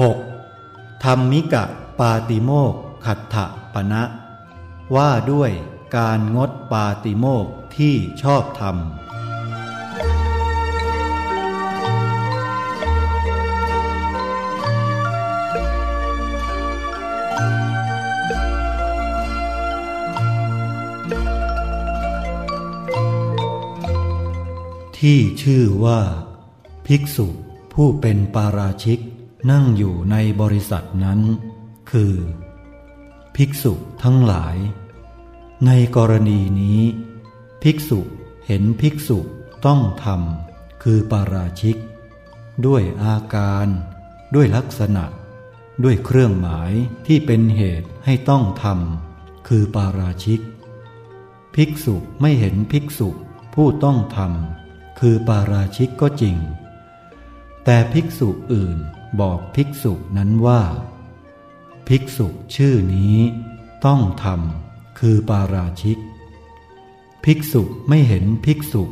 6. ธรรมิกะปาติโมกขัตถะปณะ ว่าด้วยการงดปาติโมกที่ชอบธรรม ที่ชื่อว่า ภิกษุผู้เป็นปาราชิก นั่งอยู่ในบริษัทนั้น คือ ภิกษุทั้งหลาย ในกรณีนี้ ภิกษุเห็นภิกษุต้องทำคือปาราชิก ด้วยอาการ ด้วยลักษณะ ด้วยเครื่องหมายที่เป็นเหตุให้ต้องทำคือปาราชิก ภิกษุไม่เห็นภิกษุผู้ต้องทำคือปาราชิกก็จริง แต่ภิกษุอื่น บอกภิกษุนั้นว่า ภิกษุชื่อนี้ต้องทำคือปาราชิก ภิกษุไม่เห็นภิกษุ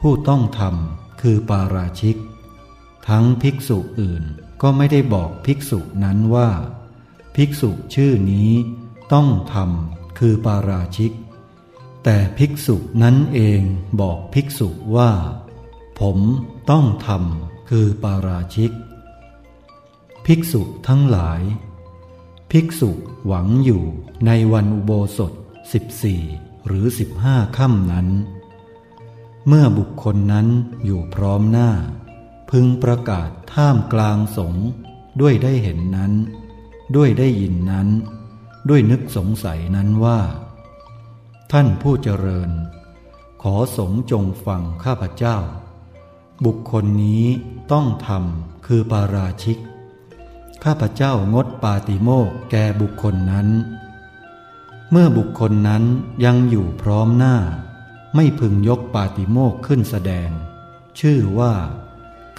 ผู้ต้องทำคือปาราชิก ทั้งภิกษุอื่นก็ไม่ได้บอกภิกษุนั้นว่า ภิกษุชื่อนี้ต้องทำคือปาราชิก แต่ภิกษุนั้นเองบอกภิกษุว่า ผมต้องทำคือปาราชิก ภิกษุทั้งหลาย ภิกษุหวังอยู่ในวันอุโบสถสิบสี่หรือสิบห้าค่ำนั้น เมื่อบุคคลนั้นอยู่พร้อมหน้า พึงประกาศท่ามกลางสงด้วยได้เห็นนั้น ด้วยได้ยินนั้น ด้วยนึกสงสัยนั้นว่า ท่านผู้เจริญ ขอสงจงฟังข้าพเจ้า บุคคลนี้ต้องทำคือปาราชิก ข้าพเจ้างดปาติโมกแก่บุคคลนั้น เมื่อบุคคลนั้นยังอยู่พร้อมหน้า ไม่พึงยกปาติโมกขึ้นแสดง ชื่อว่า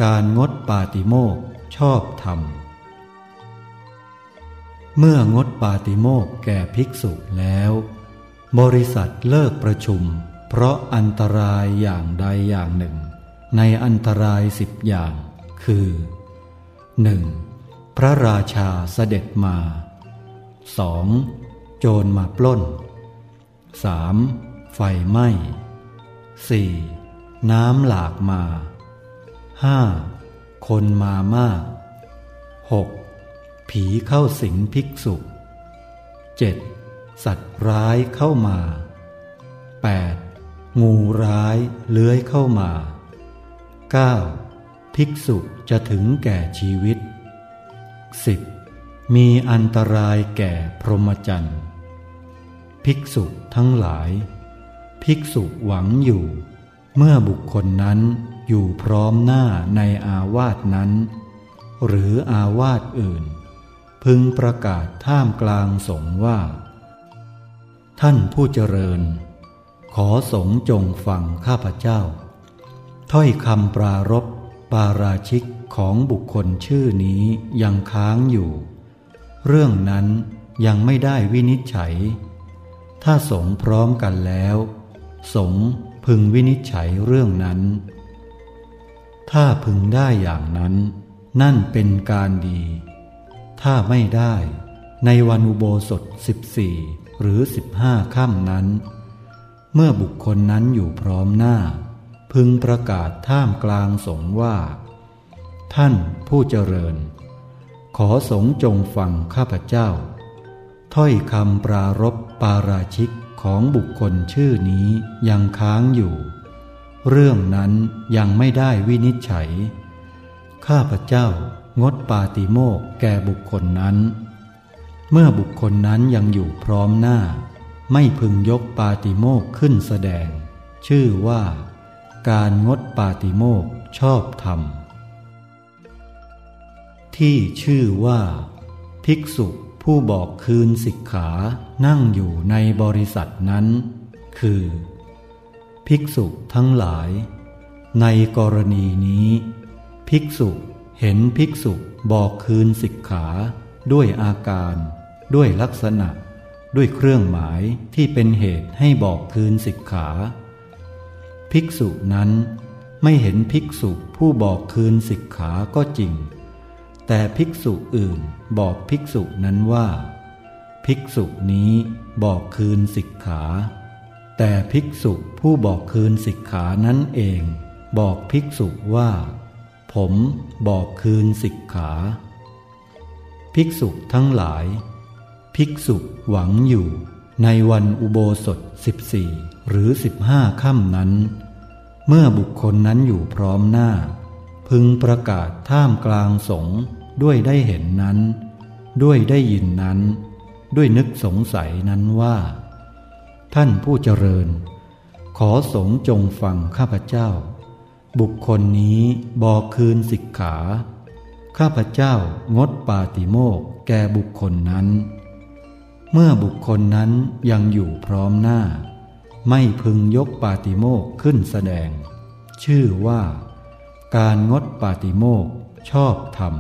การงดปาติโมกชอบธรรม เมื่องดปาติโมกแก่ภิกษุแล้ว บริษัทเลิกประชุม เพราะอันตรายอย่างใดอย่างหนึ่ง ในอันตรายสิบอย่าง คือหนึ่ง พระราชาเสด็จมาสองโจรมาปล้นสามไฟไหม้สี่น้ำหลากมาห้าคนมามากหกผีเข้าสิงภิกษุเจ็ดสัตว์ร้ายเข้ามาแปดงูร้ายเลื้อยเข้ามาเก้าภิกษุจะถึงแก่ชีวิต สิบมีอันตรายแก่พรหมจรรย์ ภิกษุทั้งหลาย ภิกษุหวังอยู่ เมื่อบุคคลนั้นอยู่พร้อมหน้าในอาวาสนั้น หรืออาวาสอื่น พึงประกาศท่ามกลางสงว่า ท่านผู้เจริญ ขอสงจงฟังข้าพเจ้า ถ้อยคำปรารบ ปาราชิกของบุคคลชื่อนี้ยังค้างอยู่ เรื่องนั้นยังไม่ได้วินิจฉัย ถ้าสงพร้อมกันแล้ว สงพึงวินิจฉัยเรื่องนั้น ถ้าพึงได้อย่างนั้น นั่นเป็นการดี ถ้าไม่ได้ในวันอุโบสถสิบสี่หรือสิบห้าค่ำนั้น เมื่อบุคคลนั้นอยู่พร้อมหน้า พึงประกาศท่ามกลางสงว่า ท่านผู้เจริญ ขอสงจงฟังข้าพเจ้า ถ้อยคำปรารบปาราชิกของบุคคลชื่อนี้ยังค้างอยู่ เรื่องนั้นยังไม่ได้วินิจฉัย ข้าพเจ้างดปาติโมกแก่บุคคลนั้น เมื่อบุคคลนั้นยังอยู่พร้อมหน้า ไม่พึงยกปาติโมกขึ้นแสดง ชื่อว่า การงดปาติโมกชอบธรรม ที่ชื่อว่า ภิกษุผู้บอกคืนสิกขานั่งอยู่ในบริษัทนั้น คือ ภิกษุทั้งหลาย ในกรณีนี้ ภิกษุเห็นภิกษุบอกคืนสิกขาด้วยอาการ ด้วยลักษณะ ด้วยเครื่องหมายที่เป็นเหตุให้บอกคืนสิกขา ภิกษุนั้นไม่เห็นภิกษุผู้บอกคืนสิกขาก็จริง แต่ภิกษุอื่นบอกภิกษุนั้นว่า ภิกษุนี้บอกคืนสิกขา แต่ภิกษุผู้บอกคืนสิกขานั้นเอง บอกภิกษุว่า ผมบอกคืนสิกขา ภิกษุทั้งหลาย ภิกษุหวังอยู่ในวันอุโบสถสิบสี่ หรือสิบห้าค่ำนั้น เมื่อบุคคลนั้นอยู่พร้อมหน้า พึงประกาศท่ามกลางสงด้วยได้เห็นนั้น ด้วยได้ยินนั้น ด้วยนึกสงสัยนั้นว่า ท่านผู้เจริญ ขอสงจงฟังข้าพเจ้า บุคคลนี้บอกคืนสิกขา ข้าพเจ้างดปาติโมกแก่บุคคลนั้น เมื่อบุคคลนั้นยังอยู่พร้อมหน้า ไม่พึงยกปาติโมกขึ้นแสดง ชื่อว่า การงดปาติโมกชอบธรรม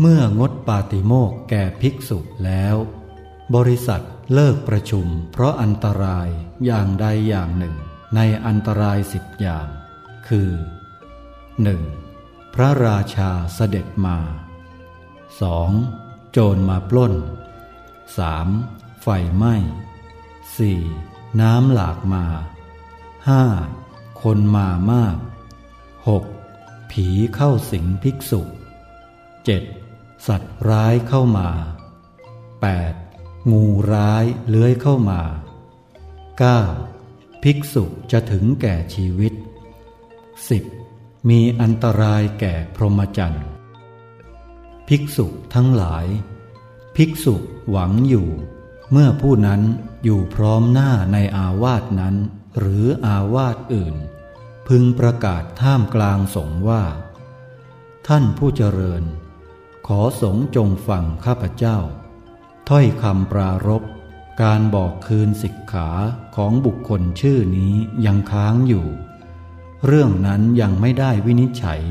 เมื่องดปาติโมกแก่ภิกษุแล้ว บริษัทเลิกประชุม เพราะอันตรายอย่างใดอย่างหนึ่ง ในอันตรายสิบอย่าง คือ 1. พระราชาเสด็จมา 2. โจรมาปล้น 3. ไฟไหม้ 4. น้ำหลากมา 5. คนมามาก 6. ผีเข้าสิงภิกษุ 7. สัตว์ร้ายเข้ามา 8. งูร้ายเลื้อยเข้ามา 9. ภิกษุจะถึงแก่ชีวิต 10. มีอันตรายแก่พรหมจรรย์ภิกษุทั้งหลาย ภิกษุหวังอยู่ เมื่อผู้นั้น อยู่พร้อมหน้าในอาวาสนั้น หรืออาวาสอื่น พึงประกาศท่ามกลางสงว่า ท่านผู้เจริญ ขอสงจงฟังข้าพเจ้า ถ้อยคำปรารบการบอกคืนสิกขาของบุคคลชื่อนี้ยังค้างอยู่ เรื่องนั้นยังไม่ได้วินิจฉัย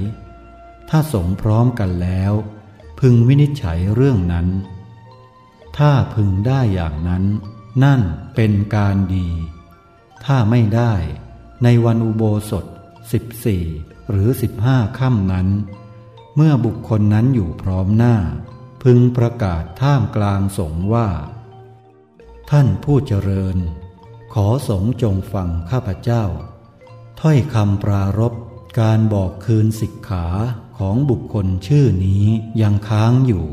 ถ้าสงพร้อมกันแล้ว พึงวินิจฉัยเรื่องนั้น ถ้าพึงได้อย่างนั้น นั่นเป็นการดี ถ้าไม่ได้ในวันอุโบสถสิบสี่หรือสิบห้าค่ำนั้น เมื่อบุคคลนั้นอยู่พร้อมหน้า พึงประกาศท่ามกลางสงว่า ท่านผู้เจริญ ขอสงจงฟังข้าพเจ้า ถ้อยคำปรารบการบอกคืนสิกขาของบุคคลชื่อนี้ยังค้างอยู่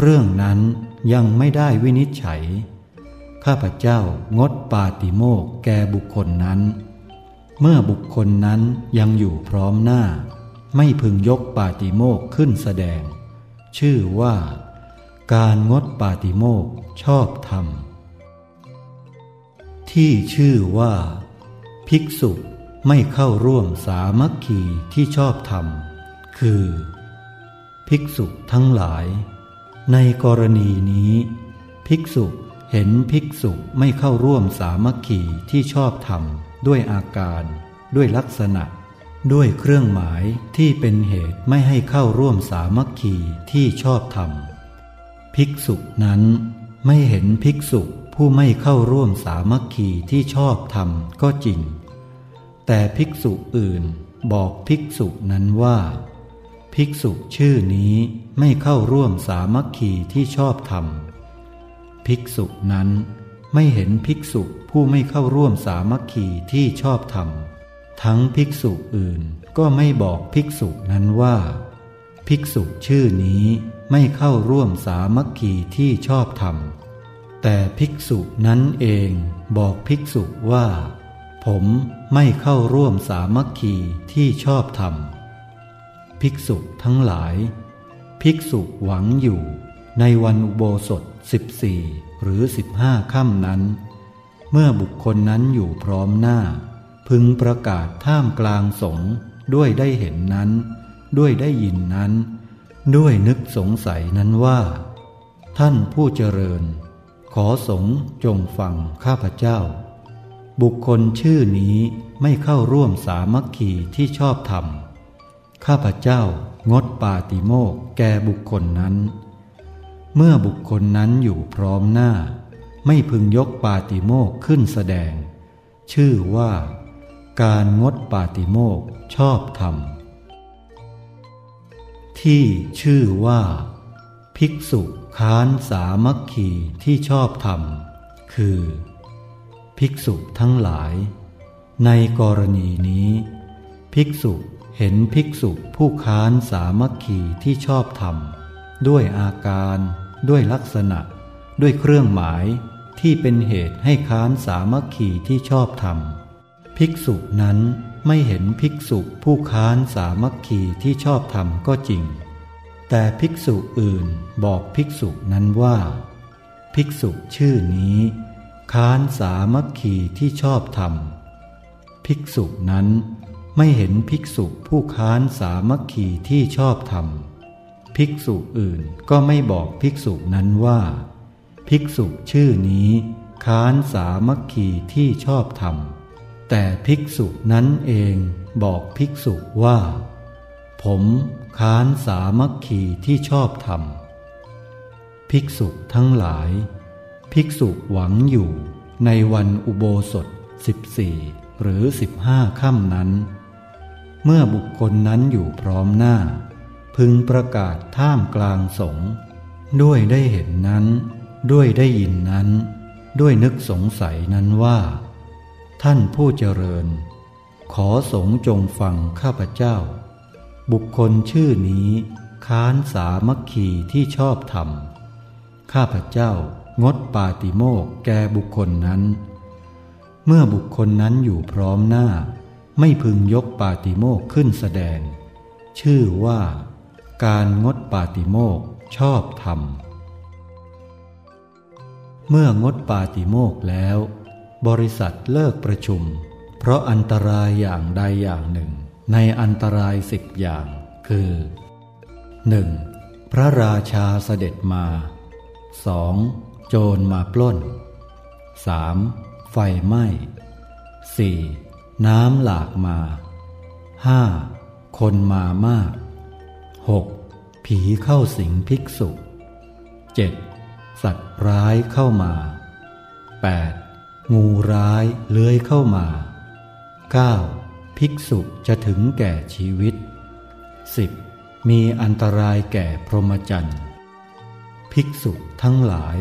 เรื่องนั้นยังไม่ได้วินิจฉัย ข้าพเจ้างดปาติโมกแก่บุคคลนั้น เมื่อบุคคลนั้นยังอยู่พร้อมหน้า ไม่พึงยกปาติโมกขึ้นแสดง ชื่อว่า การงดปาติโมกชอบธรรม ที่ชื่อว่า ภิกษุไม่เข้าร่วมสามัคคีที่ชอบธรรม คือ ภิกษุทั้งหลาย ในกรณีนี้ ภิกษุ เห็นภิกษุไม่เข้าร่วมสามัคคีที่ชอบธรรม ด้วยอาการ ด้วยลักษณะ ด้วยเครื่องหมายที่เป็นเหตุไม่ให้เข้าร่วมสามัคคีที่ชอบธรรม ภิกษุนั้นไม่เห็นภิกษุผู้ไม่เข้าร่วมสามัคคีที่ชอบธรรมก็จริง แต่ภิกษุอื่นบอกภิกษุนั้นว่า ภิกษุชื่อนี้ไม่เข้าร่วมสามัคคีที่ชอบธรรม ภิกษุนั้นไม่เห็นภิกษุผู้ไม่เข้าร่วมสามัคคีที่ชอบธรรม ทั้งภิกษุอื่นก็ไม่บอกภิกษุนั้นว่า ภิกษุชื่อนี้ไม่เข้าร่วมสามัคคีที่ชอบธรรม แต่ภิกษุนั้นเองบอกภิกษุว่า ผมไม่เข้าร่วมสามัคคีที่ชอบธรรม ภิกษุทั้งหลาย ภิกษุหวังอยู่ในวันอุโบสถ สิบสี่หรือสิบห้าค่ำนั้น เมื่อบุคคลนั้นอยู่พร้อมหน้า พึงประกาศท่ามกลางสงด้วยได้เห็นนั้น ด้วยได้ยินนั้น ด้วยนึกสงสัยนั้นว่า ท่านผู้เจริญ ขอสงจงฟังข้าพเจ้า บุคคลชื่อนี้ไม่เข้าร่วมสามัคคีที่ชอบธรรมข้าพเจ้างดปาติโมกแก่บุคคลนั้น เมื่อบุคคลนั้นอยู่พร้อมหน้า ไม่พึงยกปาติโมกขึ้นแสดง ชื่อว่า การงดปาติโมกชอบธรรม ที่ชื่อว่า ภิกษุค้านสามัคคีที่ชอบธรรม คือ ภิกษุทั้งหลาย ในกรณีนี้ ภิกษุเห็นภิกษุผู้ค้านสามัคคีที่ชอบธรรมด้วยอาการ ด้วยลักษณะ ด้วยเครื่องหมายที่เป็นเหตุให้ค้านสามัคคีที่ชอบธรรม ภิกษุนั้นไม่เห็นภิกษุผู้ค้านสามัคคีที่ชอบธรรมก็จริง แต่ภิกษุอื่นบอกภิกษุนั้นว่า ภิกษุชื่อนี้ ค้านสามัคคีที่ชอบธรรม ภิกษุนั้นไม่เห็นภิกษุผู้ค้านสามัคคีที่ชอบธรรม ภิกษุอื่นก็ไม่บอกภิกษุนั้นว่า ภิกษุชื่อนี้ค้านสามัคคีที่ชอบธรรม แต่ภิกษุนั้นเองบอกภิกษุว่า ผมค้านสามัคคีที่ชอบธรรม ภิกษุทั้งหลาย ภิกษุหวังอยู่ในวันอุโบสถสิบสี่หรือสิบห้าค่ำนั้น เมื่อบุคคลนั้นอยู่พร้อมหน้า พึงประกาศท่ามกลางสงฆ์ด้วยได้เห็นนั้น ด้วยได้ยินนั้น ด้วยนึกสงสัยนั้นว่า ท่านผู้เจริญ ขอสงจงฟังข้าพเจ้า บุคคลชื่อนี้ค้านสามัคคีที่ชอบธรรม ข้าพเจ้างดปาติโมกแก่บุคคลนั้น เมื่อบุคคลนั้นอยู่พร้อมหน้า ไม่พึงยกปาติโมกขึ้นแสดง ชื่อว่า การงดปาติโมกชอบธรรม เมื่องดปาติโมกแล้ว บริษัทเลิกประชุม เพราะอันตรายอย่างใดอย่างหนึ่ง ในอันตรายสิบอย่าง คือ 1. พระราชาเสด็จมา 2. โจรมาปล้น 3. ไฟไหม้ 4. น้ำหลากมาห้าคนมามาก หกผีเข้าสิงภิกษุเจ็ดสัตว์ร้ายเข้ามาแปดงูร้ายเลื้อยเข้ามาเก้าภิกษุจะถึงแก่ชีวิตสิบมีอันตรายแก่พรหมจรรย์ภิกษุทั้งหลาย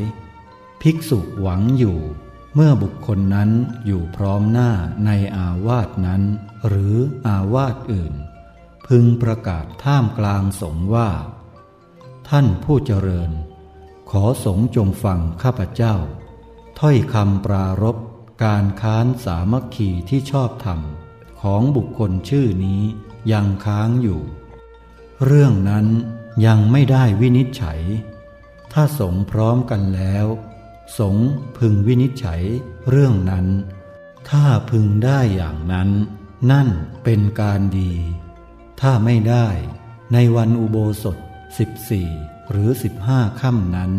ภิกษุหวังอยู่เมื่อบุคคลนั้นอยู่พร้อมหน้าในอาวาสนั้น หรืออาวาสอื่น พึงประกาศท่ามกลางสงว่า ท่านผู้เจริญ ขอสงจงฟังข้าพเจ้า ถ้อยคำปรารบการค้านสามัคคีที่ชอบธรรมของบุคคลชื่อนี้ยังค้างอยู่ เรื่องนั้นยังไม่ได้วินิจฉัย ถ้าสงพร้อมกันแล้ว สงพึงวินิจฉัยเรื่องนั้น ถ้าพึงได้อย่างนั้น นั่นเป็นการดี ถ้าไม่ได้ในวันอุโบสถสิบสี่หรือสิบห้าค่ำนั้น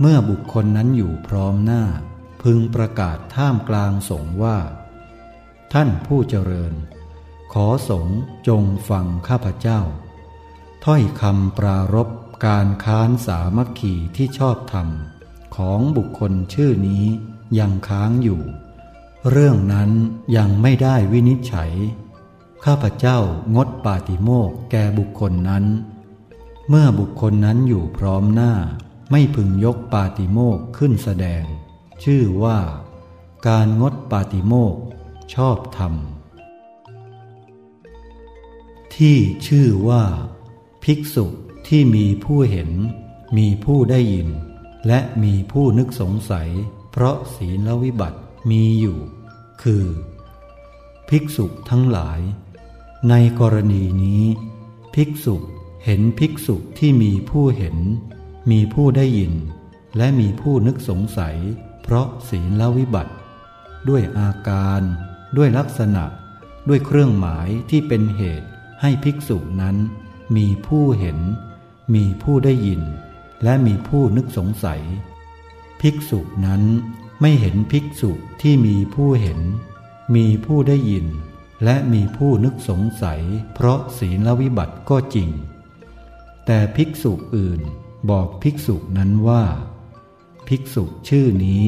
เมื่อบุคคลนั้นอยู่พร้อมหน้า พึงประกาศท่ามกลางสงว่า ท่านผู้เจริญ ขอสงจงฟังข้าพเจ้า ถ้อยคำปรารบการค้านสามัคคีที่ชอบธรรม ของบุคคลชื่อนี้ยังค้างอยู่ เรื่องนั้นยังไม่ได้วินิจฉัย ข้าพเจ้างดปาติโมกแก่บุคคลนั้น เมื่อบุคคลนั้นอยู่พร้อมหน้า ไม่พึงยกปาติโมกขึ้นแสดง ชื่อว่า การงดปาติโมกชอบธรรม ที่ชื่อว่า ภิกษุที่มีผู้เห็น มีผู้ได้ยิน และมีผู้นึกสงสัย เพราะศีลวิบัติมีอยู่ คือ ภิกษุทั้งหลาย ในกรณีนี้ ภิกษุเห็นภิกษุที่มีผู้เห็น มีผู้ได้ยิน และมีผู้นึกสงสัย เพราะศีลละวิบัติ ด้วยอาการ ด้วยลักษณะ ด้วยเครื่องหมายที่เป็นเหตุให้ภิกษุนั้น มีผู้เห็น มีผู้ได้ยิน และมีผู้นึกสงสัย ภิกษุนั้นไม่เห็นภิกษุที่มีผู้เห็น มีผู้ได้ยิน และมีผู้นึกสงสัย เพราะศีลวิบัติก็จริง แต่ภิกษุอื่นบอกภิกษุนั้นว่า ภิกษุชื่อนี้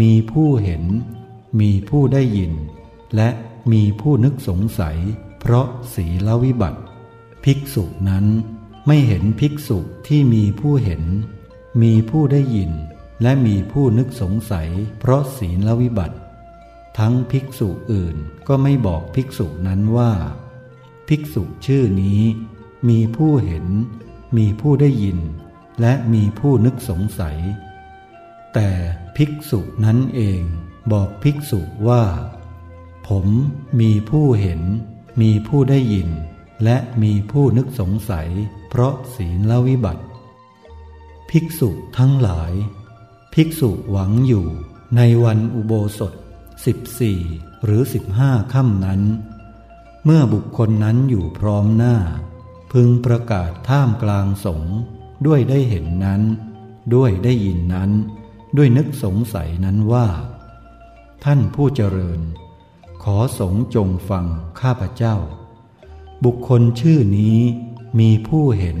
มีผู้เห็น มีผู้ได้ยิน และมีผู้นึกสงสัย เพราะศีลวิบัติ ภิกษุนั้นไม่เห็นภิกษุที่มีผู้เห็น มีผู้ได้ยิน และมีผู้นึกสงสัย เพราะศีลวิบัติ ทั้งภิกษุอื่นก็ไม่บอกภิกษุนั้นว่า ภิกษุชื่อนี้ มีผู้เห็น มีผู้ได้ยิน และมีผู้นึกสงสัย แต่ภิกษุนั้นเองบอกภิกษุว่า ผมมีผู้เห็น มีผู้ได้ยิน และมีผู้นึกสงสัย เพราะศีลละวิบัติ ภิกษุทั้งหลาย ภิกษุหวังอยู่ในวันอุโบสถ สิบสี่หรือสิบห้าค่ำนั้น เมื่อบุคคลนั้นอยู่พร้อมหน้า พึงประกาศท่ามกลางสงด้วยได้เห็นนั้น ด้วยได้ยินนั้น ด้วยนึกสงสัยนั้นว่า ท่านผู้เจริญ ขอสงจงฟังข้าพเจ้า บุคคลชื่อนี้มีผู้เห็น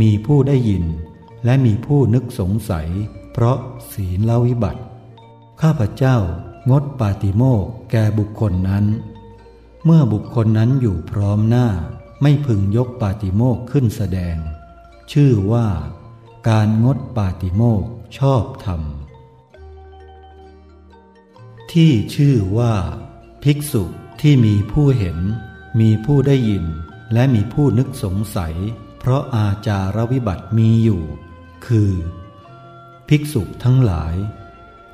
มีผู้ได้ยิน และมีผู้นึกสงสัย เพราะศีลวิบัติ ข้าพเจ้า งดปาติโมกแก่บุคคลนั้น เมื่อบุคคลนั้นอยู่พร้อมหน้าไม่พึงยกปาติโมกขึ้นแสดง ชื่อว่า การงดปาติโมกชอบธรรม ที่ชื่อว่า ภิกษุที่มีผู้เห็น มีผู้ได้ยิน และมีผู้นึกสงสัย เพราะอาจารวิบัติมีอยู่ คือ ภิกษุทั้งหลาย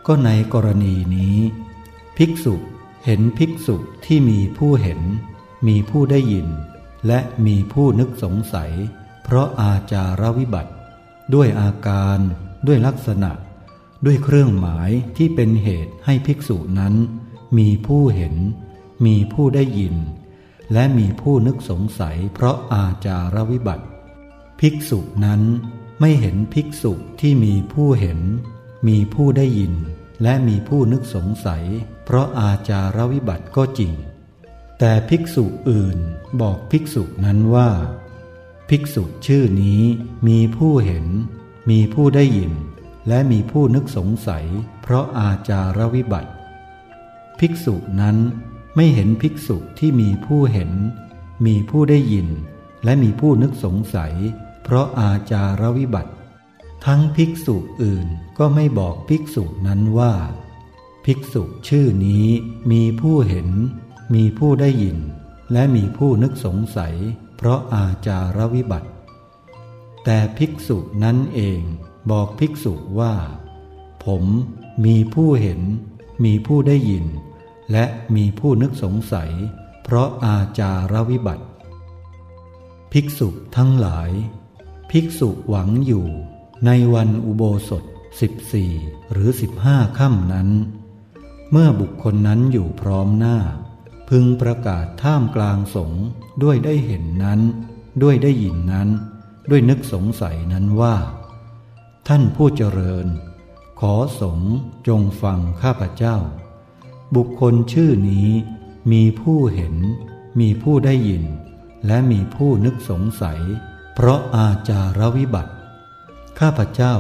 ก็ในกรณีนี้ ภิกษุเห็นภิกษุที่มีผู้เห็น มีผู้ได้ยิน และมีผู้นึกสงสัย เพราะอาจารวิบัติ ด้วยอาการด้วยลักษณะ ด้วยเครื่องหมายที่เป็นเหตุให้ภิกษุนั้น มีผู้เห็น มีผู้ได้ยิน และมีผู้นึกสงสัย เพราะอาจารวิบัติ ภิกษุนั้นไม่เห็นภิกษุที่มีผู้เห็น มีผู้ได้ยิน และมีผู้นึกสงสัย เพราะอาจารวิบัติก็จริง แต่ภิกษุอื่นบอกภิกษุนั้นว่า ภิกษุชื่อนี้มีผู้เห็น มีผู้ได้ยิน และมีผู้นึกสงสัย เพราะอาจารวิบัติ ภิกษุนั้นไม่เห็นภิกษุที่มีผู้เห็น มีผู้ได้ยิน และมีผู้นึกสงสัย เพราะอาจารวิบัติ ทั้งภิกษุอื่นก็ไม่บอกภิกษุนั้นว่า ภิกษุชื่อนี้มีผู้เห็น มีผู้ได้ยิน และมีผู้นึกสงสัย เพราะอาจารวิบัติ แต่ภิกษุนั้นเองบอกภิกษุว่า ผมมีผู้เห็น มีผู้ได้ยิน และมีผู้นึกสงสัย เพราะอาจารวิบัติ ภิกษุทั้งหลาย ภิกษุหวังอยู่ ในวันอุโบสถสิบสี่หรือสิบห้าค่ำนั้น เมื่อบุคคลนั้นอยู่พร้อมหน้า พึงประกาศท่ามกลางสงด้วยได้เห็นนั้น ด้วยได้ยินนั้น ด้วยนึกสงสัยนั้นว่า ท่านผู้เจริญ ขอสงจงฟังข้าพเจ้า บุคคลชื่อนี้มีผู้เห็น มีผู้ได้ยิน และมีผู้นึกสงสัย เพราะอาจารวิบัติ ข้าพเจ้า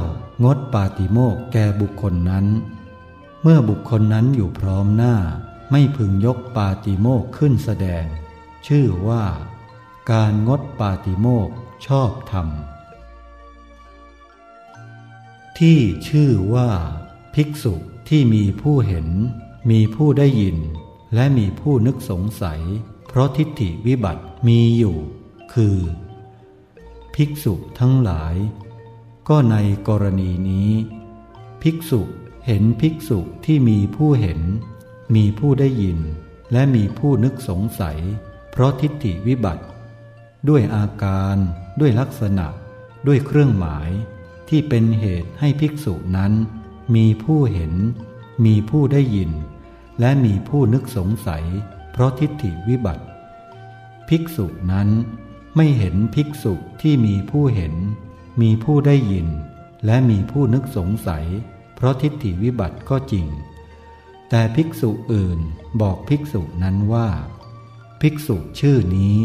งดปาติโมกแก่บุคคลนั้น เมื่อบุคคลนั้นอยู่พร้อมหน้า ไม่พึงยกปาติโมกขึ้นแสดง ชื่อว่า การงดปาติโมกชอบธรรม ที่ชื่อว่า ภิกษุที่มีผู้เห็น มีผู้ได้ยิน และมีผู้นึกสงสัย เพราะทิฏฐิวิบัติมีอยู่ คือ ภิกษุทั้งหลาย ก็ในกรณีนี้ ภิกษุเห็นภิกษุที่มีผู้เห็น มีผู้ได้ยิน และมีผู้นึกสงสัย เพราะทิฏฐิวิบัติ ด้วยอาการ ด้วยลักษณะ ด้วยเครื่องหมาย ที่เป็นเหตุให้ภิกษุนั้น มีผู้เห็น มีผู้ได้ยิน และมีผู้นึกสงสัย เพราะทิฏฐิวิบัติ ภิกษุนั้นไม่เห็นภิกษุที่มีผู้เห็น มีผู้ได้ยิน และมีผู้นึกสงสัย เพราะทิฏฐิวิบัติก็จริง แต่ภิกษุอื่นบอกภิกษุนั้นว่า ภิกษุชื่อนี้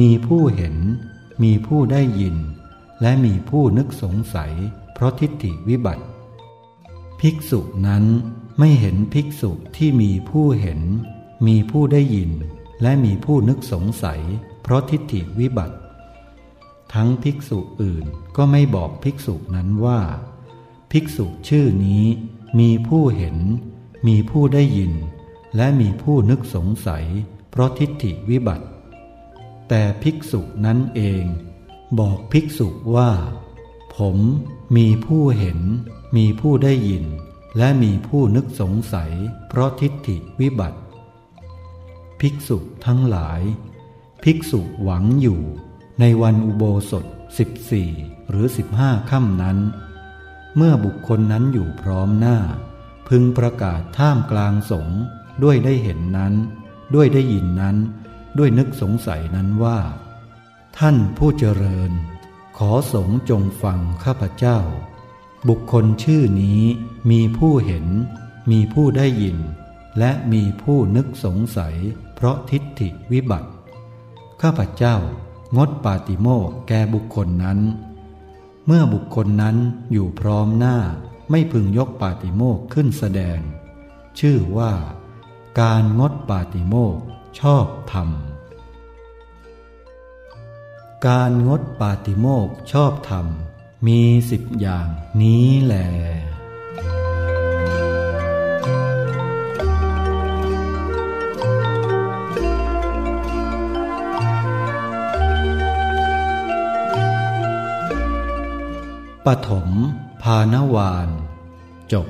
มีผู้เห็น มีผู้ได้ยิน และมีผู้นึกสงสัย เพราะทิฏฐิวิบัติ ภิกษุนั้นไม่เห็นภิกษุที่มีผู้เห็น มีผู้ได้ยิน และมีผู้นึกสงสัย เพราะทิฏฐิวิบัติ ทั้งภิกษุอื่นก็ไม่บอกภิกษุนั้นว่า ภิกษุชื่อนี้มีผู้เห็น มีผู้ได้ยิน และมีผู้นึกสงสัย เพราะทิฏฐิวิบัติ แต่ภิกษุนั้นเอง บอกภิกษุว่า ผมมีผู้เห็น มีผู้ได้ยิน และมีผู้นึกสงสัย เพราะทิฏฐิวิบัติ ภิกษุทั้งหลาย ภิกษุหวังอยู่ ในวันอุโบสถสิบสี่หรือสิบห้าค่ำนั้น เมื่อบุคคลนั้นอยู่พร้อมหน้า พึงประกาศท่ามกลางสงด้วยได้เห็นนั้น ด้วยได้ยินนั้น ด้วยนึกสงสัยนั้นว่า ท่านผู้เจริญ ขอสงจงฟังข้าพเจ้า บุคคลชื่อนี้มีผู้เห็น มีผู้ได้ยิน และมีผู้นึกสงสัย เพราะทิฏฐิวิบัติ ข้าพเจ้า งดปาติโมกแก่บุคคลนั้น เมื่อบุคคลนั้นอยู่พร้อมหน้าไม่พึงยกปาติโมกขึ้นแสดง ชื่อว่า การงดปาติโมกชอบธรรม การงดปาติโมกชอบธรรม มีสิบอย่างนี้แหละ ปฐมภานวาน จบ